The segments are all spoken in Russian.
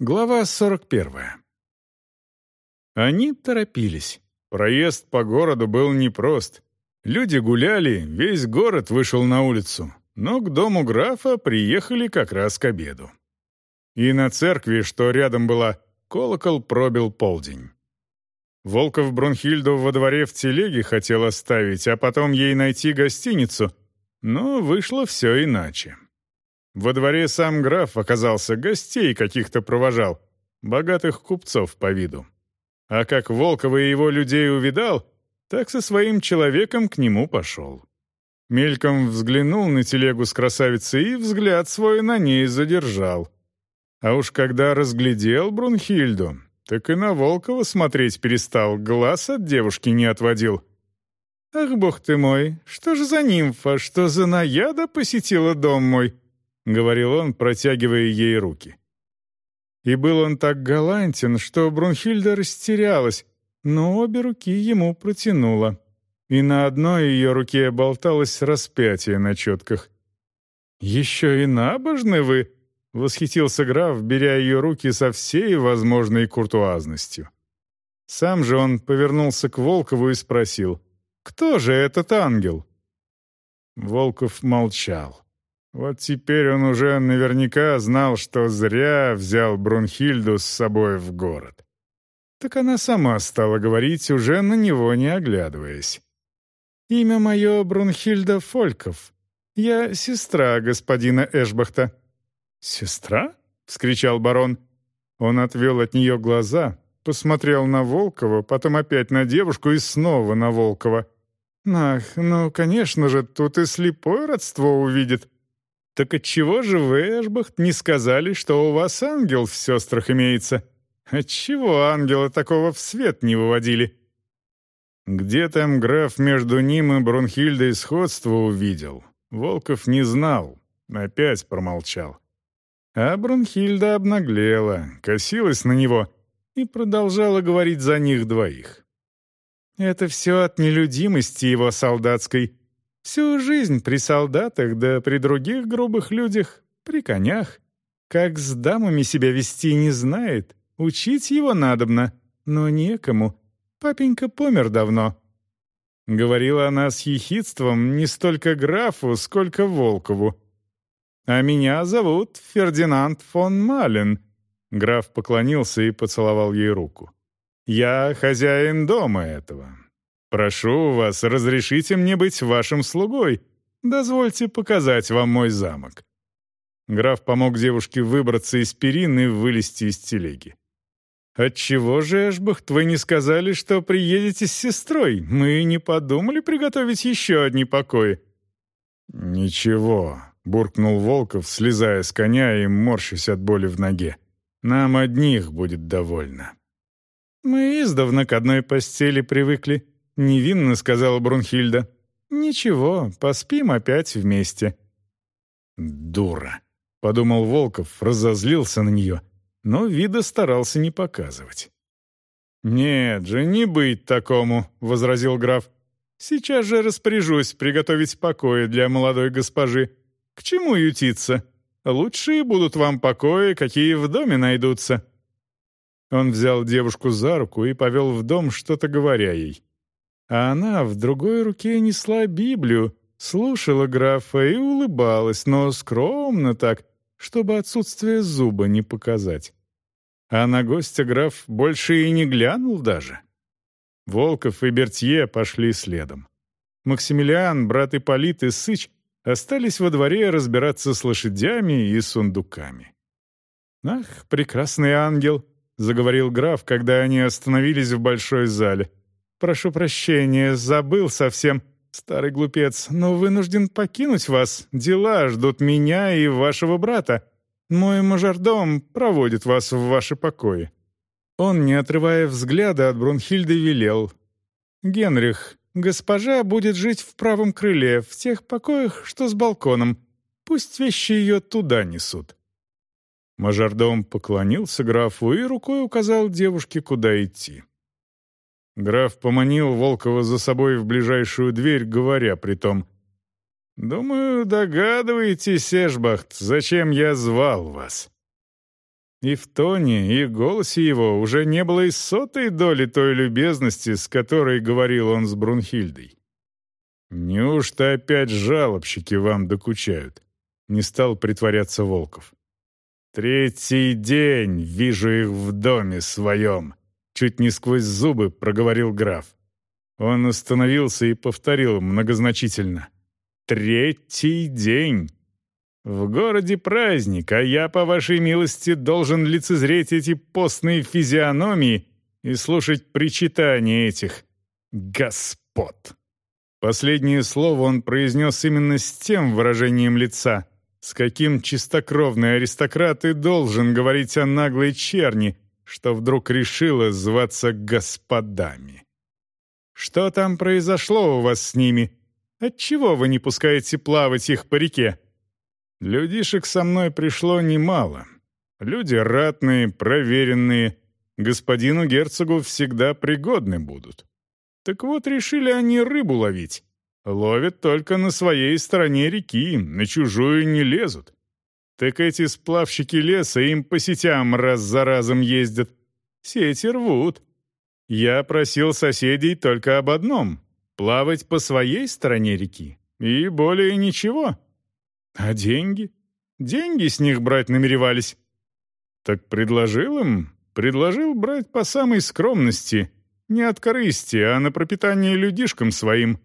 Глава 41. Они торопились. Проезд по городу был непрост. Люди гуляли, весь город вышел на улицу, но к дому графа приехали как раз к обеду. И на церкви, что рядом была, колокол пробил полдень. Волков Брунхильду во дворе в телеге хотел оставить, а потом ей найти гостиницу, но вышло все иначе. Во дворе сам граф оказался, гостей каких-то провожал, богатых купцов по виду. А как Волкова и его людей увидал, так со своим человеком к нему пошел. Мельком взглянул на телегу с красавицей и взгляд свой на ней задержал. А уж когда разглядел Брунхильду, так и на Волкова смотреть перестал, глаз от девушки не отводил. «Ах, бог ты мой, что же за нимфа, что за наяда посетила дом мой?» — говорил он, протягивая ей руки. И был он так галантен, что Брунхильда растерялась, но обе руки ему протянула. И на одной ее руке болталось распятие на четках. «Еще и набожны вы!» — восхитился граф, беря ее руки со всей возможной куртуазностью. Сам же он повернулся к Волкову и спросил, «Кто же этот ангел?» Волков молчал. Вот теперь он уже наверняка знал, что зря взял Брунхильду с собой в город. Так она сама стала говорить, уже на него не оглядываясь. «Имя мое Брунхильда Фольков. Я сестра господина Эшбахта». «Сестра?» — вскричал барон. Он отвел от нее глаза, посмотрел на Волкова, потом опять на девушку и снова на Волкова. «Ах, ну, конечно же, тут и слепое родство увидит», «Так отчего же вы, Эшбахт, не сказали, что у вас ангел в сестрах имеется? Отчего ангела такого в свет не выводили?» Где там граф между ним и Брунхильдой сходство увидел? Волков не знал, опять промолчал. А Брунхильда обнаглела, косилась на него и продолжала говорить за них двоих. «Это все от нелюдимости его солдатской. Всю жизнь при солдатах, да при других грубых людях, при конях. Как с дамами себя вести не знает, учить его надобно, но некому. Папенька помер давно». Говорила она с ехидством не столько графу, сколько Волкову. «А меня зовут Фердинанд фон Мален». Граф поклонился и поцеловал ей руку. «Я хозяин дома этого. «Прошу вас, разрешите мне быть вашим слугой. Дозвольте показать вам мой замок». Граф помог девушке выбраться из перин и вылезти из телеги. «Отчего же, Эшбахт, вы не сказали, что приедете с сестрой? Мы не подумали приготовить еще одни покои». «Ничего», — буркнул Волков, слезая с коня и морщась от боли в ноге. «Нам одних будет довольно». «Мы издавна к одной постели привыкли», невинно сказала Брунхильда. «Ничего, поспим опять вместе». «Дура», — подумал Волков, разозлился на нее, но вида старался не показывать. «Нет же, не быть такому», — возразил граф. «Сейчас же распоряжусь приготовить покои для молодой госпожи. К чему ютиться? Лучшие будут вам покои, какие в доме найдутся». Он взял девушку за руку и повел в дом, что-то говоря ей а она в другой руке несла Библию, слушала графа и улыбалась, но скромно так, чтобы отсутствие зуба не показать. А на гостя граф больше и не глянул даже. Волков и Бертье пошли следом. Максимилиан, брат Ипполит и Сыч остались во дворе разбираться с лошадями и сундуками. «Ах, прекрасный ангел!» — заговорил граф, когда они остановились в большой зале. Прошу прощения, забыл совсем, старый глупец, но вынужден покинуть вас. Дела ждут меня и вашего брата. Мой мажордом проводит вас в ваши покои». Он, не отрывая взгляда от Брунхильды, велел. «Генрих, госпожа будет жить в правом крыле, в тех покоях, что с балконом. Пусть вещи ее туда несут». Мажордом поклонился графу и рукой указал девушке, куда идти. Граф поманил Волкова за собой в ближайшую дверь, говоря при том, «Думаю, догадываетесь, Эшбахт, зачем я звал вас?» И в тоне, и голосе его уже не было и сотой доли той любезности, с которой говорил он с Брунхильдой. «Неужто опять жалобщики вам докучают?» — не стал притворяться Волков. «Третий день вижу их в доме своем», — чуть не сквозь зубы проговорил граф. Он остановился и повторил многозначительно. «Третий день!» В городе праздник, а я, по вашей милости, должен лицезреть эти постные физиономии и слушать причитания этих господ. Последнее слово он произнес именно с тем выражением лица, с каким чистокровный аристократ и должен говорить о наглой черни, что вдруг решила зваться господами. «Что там произошло у вас с ними? Отчего вы не пускаете плавать их по реке?» Людишек со мной пришло немало. Люди ратные, проверенные, господину герцогу всегда пригодны будут. Так вот, решили они рыбу ловить. Ловят только на своей стороне реки, на чужую не лезут. Так эти сплавщики леса им по сетям раз за разом ездят. Сети рвут. Я просил соседей только об одном — плавать по своей стороне реки. И более ничего. А деньги? Деньги с них брать намеревались. Так предложил им, предложил брать по самой скромности, не от корысти, а на пропитание людишкам своим.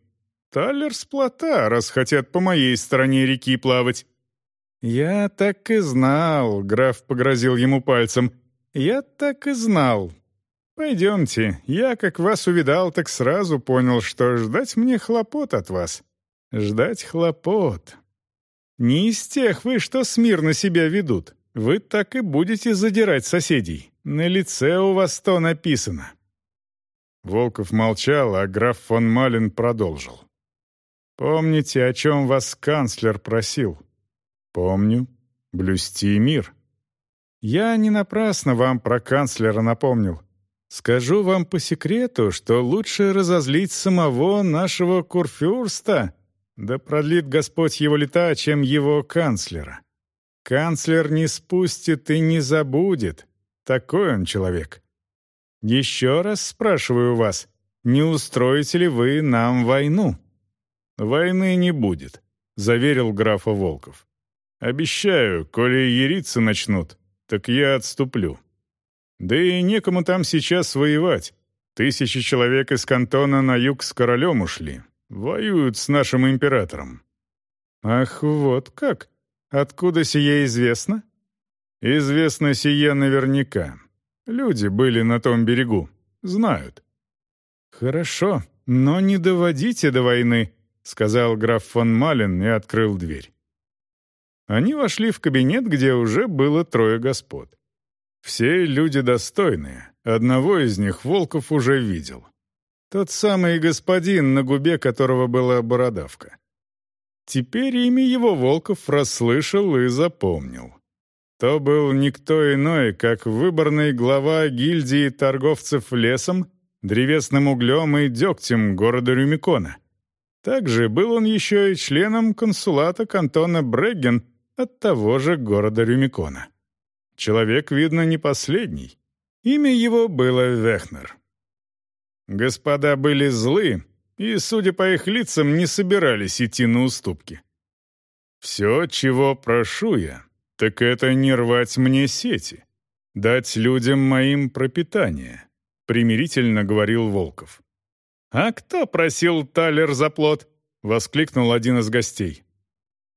Талер с плота, раз хотят по моей стороне реки плавать. «Я так и знал», — граф погрозил ему пальцем. «Я так и знал. Пойдемте, я, как вас увидал, так сразу понял, что ждать мне хлопот от вас. Ждать хлопот. Не из тех вы, что смирно себя ведут. Вы так и будете задирать соседей. На лице у вас то написано». Волков молчал, а граф фон Малин продолжил. «Помните, о чем вас канцлер просил?» «Помню. Блюсти мир». «Я не напрасно вам про канцлера напомнил. Скажу вам по секрету, что лучше разозлить самого нашего курфюрста, да продлит Господь его лета, чем его канцлера. Канцлер не спустит и не забудет. Такой он человек. Еще раз спрашиваю вас, не устроите ли вы нам войну? Войны не будет, заверил графа Волков. Обещаю, коли яриться начнут, так я отступлю. Да и некому там сейчас воевать. Тысячи человек из кантона на юг с королем ушли. Воюют с нашим императором». «Ах, вот как? Откуда сие известно?» «Известно сие наверняка. Люди были на том берегу. Знают». «Хорошо, но не доводите до войны», — сказал граф фон Мален и открыл дверь. Они вошли в кабинет, где уже было трое господ. Все люди достойные. Одного из них Волков уже видел. Тот самый господин, на губе которого была бородавка. Теперь имя его Волков расслышал и запомнил. То был никто иной, как выборный глава гильдии торговцев лесом, древесным углем и дегтем города Рюмикона. Также был он еще и членом консулата кантона Брегген от того же города Рюмикона. Человек, видно, не последний. Имя его было Вехнер. Господа были злы и, судя по их лицам, не собирались идти на уступки. «Все, чего прошу я, так это не рвать мне сети, дать людям моим пропитание», — примирительно говорил Волков. «А кто просил талер за плод?» — воскликнул один из гостей.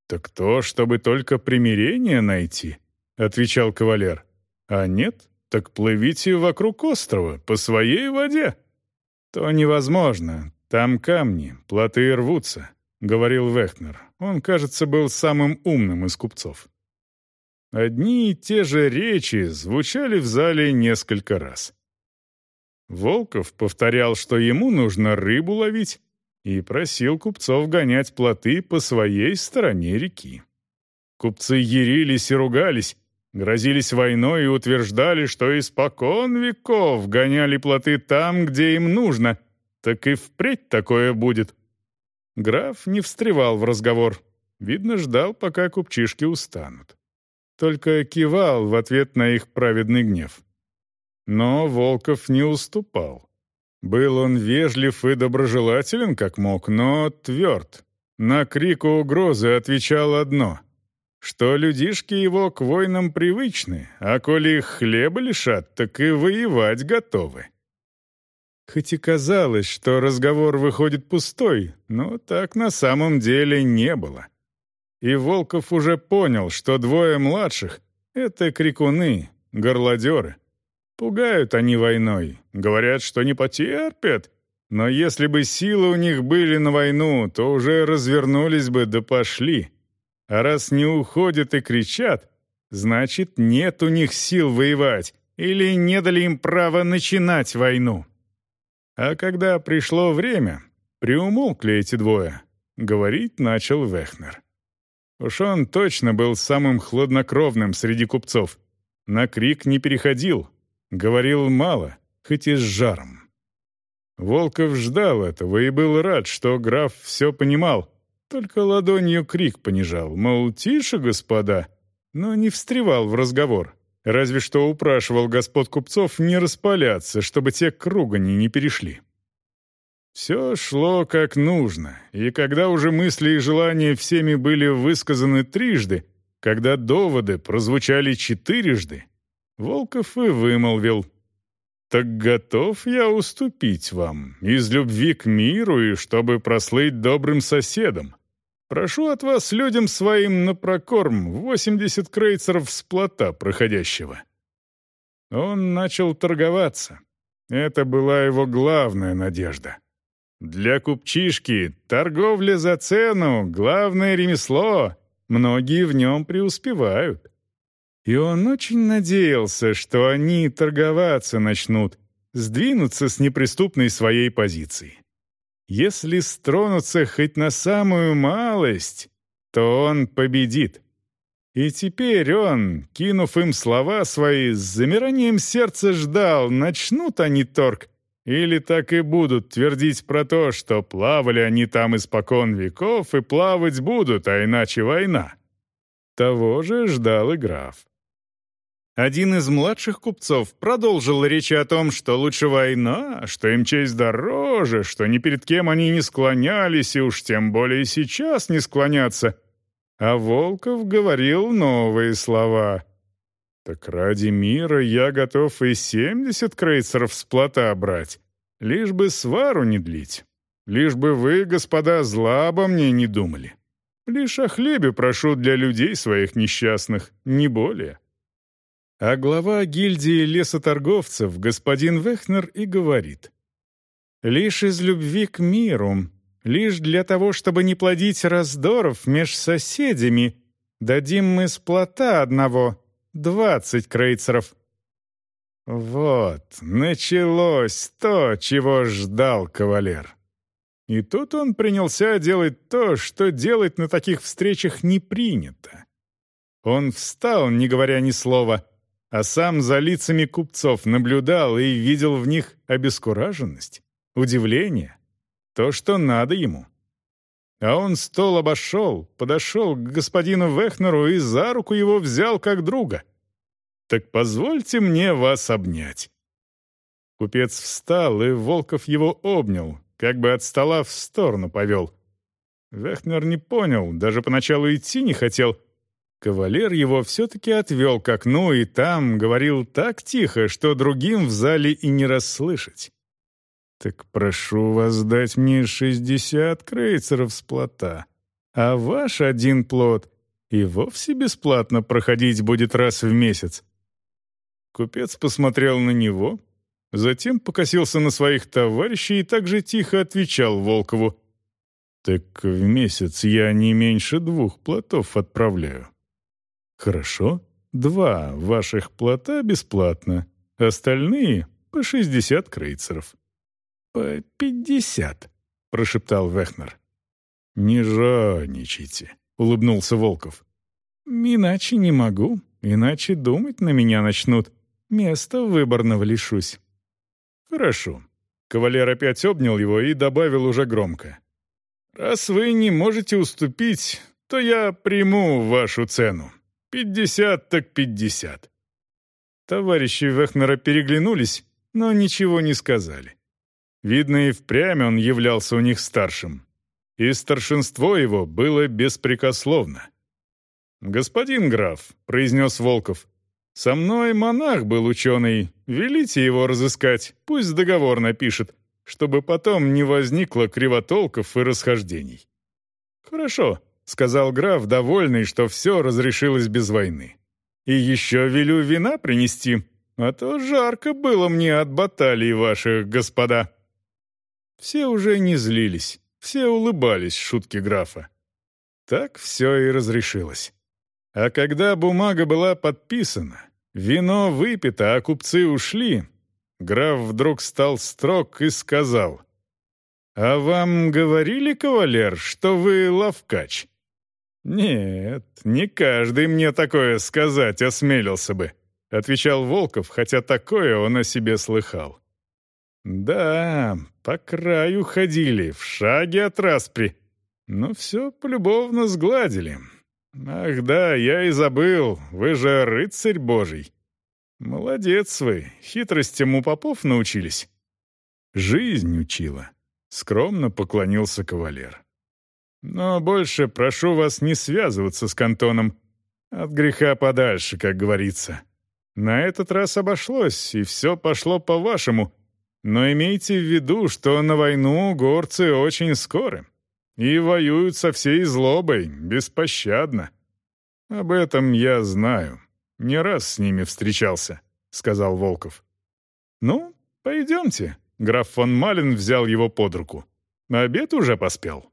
«Так то, чтобы только примирение найти», — отвечал кавалер. «А нет, так плывите вокруг острова, по своей воде». «То невозможно. Там камни, плоты рвутся», — говорил Вехнер. Он, кажется, был самым умным из купцов. Одни и те же речи звучали в зале несколько раз. Волков повторял, что ему нужно рыбу ловить, и просил купцов гонять плоты по своей стороне реки. Купцы ярились и ругались, грозились войной и утверждали, что испокон веков гоняли плоты там, где им нужно, так и впредь такое будет. Граф не встревал в разговор. Видно, ждал, пока купчишки устанут. только кивал в ответ на их праведный гнев. Но Волков не уступал. Был он вежлив и доброжелателен, как мог, но тверд. На крик угрозы отвечал одно — что людишки его к войнам привычны, а коли их хлеба лишат, так и воевать готовы. Хоть и казалось, что разговор выходит пустой, но так на самом деле не было. И Волков уже понял, что двое младших — это крикуны, горлодеры. Пугают они войной, говорят, что не потерпят, но если бы силы у них были на войну, то уже развернулись бы да пошли. А раз не уходят и кричат, значит, нет у них сил воевать или не дали им права начинать войну. А когда пришло время, приумолкли эти двое. Говорить начал Вехнер. Уж он точно был самым хладнокровным среди купцов. На крик не переходил, говорил мало, хоть и с жаром. Волков ждал этого и был рад, что граф все понимал, только ладонью крик понижал, мол, тише, господа, но не встревал в разговор. Разве что упрашивал господ купцов не распаляться, чтобы те к не перешли. Все шло как нужно, и когда уже мысли и желания всеми были высказаны трижды, когда доводы прозвучали четырежды, Волков и вымолвил «Так готов я уступить вам из любви к миру и чтобы прослыть добрым соседом. Прошу от вас людям своим на прокорм 80 крейцеров с плота проходящего». Он начал торговаться. Это была его главная надежда. Для купчишки торговля за цену — главное ремесло. Многие в нем преуспевают. И он очень надеялся, что они торговаться начнут, сдвинуться с неприступной своей позиции. Если стронутся хоть на самую малость, то он победит. И теперь он, кинув им слова свои, с замиранием сердца ждал, начнут они торг, или так и будут твердить про то, что плавали они там испокон веков и плавать будут, а иначе война. Того же ждал и граф. Один из младших купцов продолжил речь о том, что лучше война, что им честь дороже, что ни перед кем они не склонялись и уж тем более сейчас не склонятся. А Волков говорил новые слова. «Так ради мира я готов и семьдесят крейцеров с плота брать, лишь бы свару не длить, лишь бы вы, господа, зла обо мне не думали. Лишь о хлебе прошу для людей своих несчастных, не более». А глава гильдии лесоторговцев, господин Вехнер, и говорит. «Лишь из любви к миру, лишь для того, чтобы не плодить раздоров меж соседями, дадим мы с плота одного двадцать крейцеров». Вот, началось то, чего ждал кавалер. И тут он принялся делать то, что делать на таких встречах не принято. Он встал, не говоря ни слова, — а сам за лицами купцов наблюдал и видел в них обескураженность, удивление, то, что надо ему. А он стол обошел, подошел к господину Вехнеру и за руку его взял как друга. «Так позвольте мне вас обнять». Купец встал, и Волков его обнял, как бы от стола в сторону повел. Вехнер не понял, даже поначалу идти не хотел — Кавалер его все-таки отвел к окну и там говорил так тихо, что другим в зале и не расслышать. «Так прошу вас дать мне шестьдесят крейцеров с плота, а ваш один плод и вовсе бесплатно проходить будет раз в месяц». Купец посмотрел на него, затем покосился на своих товарищей и также тихо отвечал Волкову. «Так в месяц я не меньше двух плотов отправляю». Хорошо, два ваших плота бесплатно, остальные — по шестьдесят крейцеров. По пятьдесят, прошептал Вехнер. Не жадничайте, улыбнулся Волков. Иначе не могу, иначе думать на меня начнут. Места выборного лишусь. Хорошо. Кавалер опять обнял его и добавил уже громко. «Раз вы не можете уступить, то я приму вашу цену. Пятьдесят так пятьдесят». Товарищи Вехнера переглянулись, но ничего не сказали. Видно, и впрямь он являлся у них старшим. И старшинство его было беспрекословно. «Господин граф», — произнес Волков, — «со мной монах был ученый. Велите его разыскать, пусть договор напишет, чтобы потом не возникло кривотолков и расхождений». «Хорошо», — сказал граф, довольный, что все разрешилось без войны. «И еще велю вина принести, а то жарко было мне от баталий ваших, господа». Все уже не злились, все улыбались шутки графа. Так все и разрешилось. А когда бумага была подписана, вино выпито, а купцы ушли, граф вдруг стал строг и сказал, «А вам говорили, кавалер, что вы ловкач?» «Нет, не каждый мне такое сказать осмелился бы», — отвечал Волков, хотя такое он о себе слыхал. Да, по краю ходили, в шаге от распри. Но все полюбовно сгладили. Ах да, я и забыл, вы же рыцарь божий. Молодец вы, хитростям у попов научились. Жизнь учила. Скромно поклонился кавалер. Но больше прошу вас не связываться с кантоном. От греха подальше, как говорится. На этот раз обошлось, и все пошло по-вашему — но имейте в виду, что на войну горцы очень скоры и воюют со всей злобой, беспощадно. Об этом я знаю. Не раз с ними встречался, сказал Волков. Ну, пойдемте. Граф фон Малин взял его под руку. Обед уже поспел.